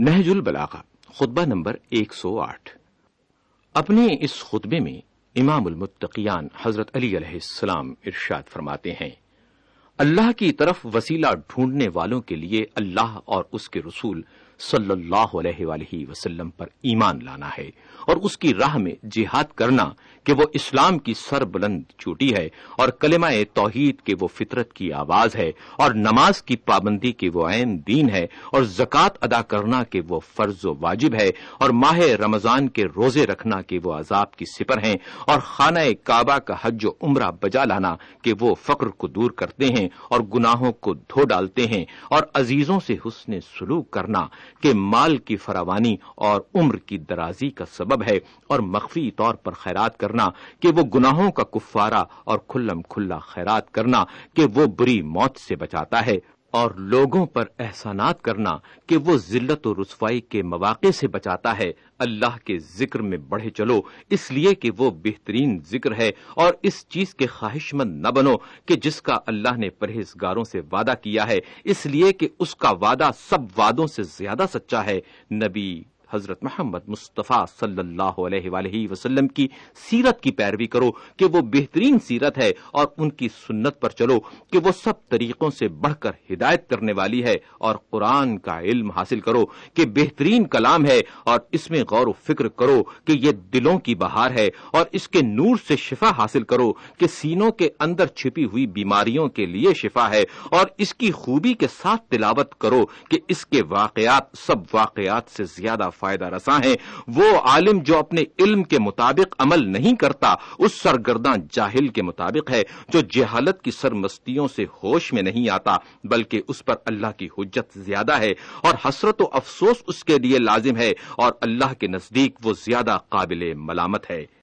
نہج البلاغا خطبہ نمبر ایک سو آٹھ۔ اپنے اس خطبے میں امام المتقیان حضرت علی علیہ السلام ارشاد فرماتے ہیں، اللہ کی طرف وسیلہ ڈھونڈنے والوں کے لیے اللہ اور اس کے رسول صلی اللہ علیہ وآلہ وسلم پر ایمان لانا ہے اور اس کی راہ میں جہاد کرنا کہ وہ اسلام کی سر بلند چوٹی ہے اور کلمہ توحید کے وہ فطرت کی آواز ہے اور نماز کی پابندی کے وہ عین دین ہے اور زکوٰۃ ادا کرنا کہ وہ فرض و واجب ہے اور ماہ رمضان کے روزے رکھنا کہ وہ عذاب کی سپر ہیں اور خانہ کعبہ کا حج و عمرہ بجا لانا کہ وہ فقر کو دور کرتے ہیں اور گناہوں کو دھو ڈالتے ہیں اور عزیزوں سے حسن سلوک کرنا کہ مال کی فراوانی اور عمر کی درازی کا سبب ہے اور مخفی طور پر خیرات کرنا، کہ وہ گناہوں کا کفارہ اور کھلم کھلا خیرات کرنا، کہ وہ بری موت سے بچاتا ہے۔ اور لوگوں پر احسانات کرنا کہ وہ ذلت و رسوائی کے مواقع سے بچاتا ہے۔ اللہ کے ذکر میں بڑھے چلو، اس لیے کہ وہ بہترین ذکر ہے۔ اور اس چیز کے خواہش مند نہ بنو کہ جس کا اللہ نے پرہیزگاروں سے وعدہ کیا ہے۔ اس لیے کہ اس کا وعدہ سب وعدوں سے زیادہ سچا ہے۔ نبی حضرت محمد مصطفیٰ صلی اللہ علیہ وآلہ وسلم کی سیرت کی پیروی کرو کہ وہ بہترین سیرت ہے اور ان کی سنت پر چلو کہ وہ سب طریقوں سے بڑھ کر ہدایت کرنے والی ہے اور قرآن کا علم حاصل کرو کہ بہترین کلام ہے اور اس میں غور و فکر کرو کہ یہ دلوں کی بہار ہے اور اس کے نور سے شفا حاصل کرو کہ سینوں کے اندر چھپی ہوئی بیماریوں کے لیے شفا ہے اور اس کی خوبی کے ساتھ تلاوت کرو کہ اس کے واقعات سب واقعات سے زیادہ فائدہ رساں ہے وہ عالم جو اپنے علم کے مطابق عمل نہیں کرتا، اس سرگرداں جاہل کے مطابق ہے، جو جہالت کی سرمستیوں سے ہوش میں نہیں آتا، بلکہ اس پر اللہ کی حجت زیادہ ہے اور حسرت و افسوس اس کے لیے لازم ہے اور اللہ کے نزدیک وہ زیادہ قابل ملامت ہے۔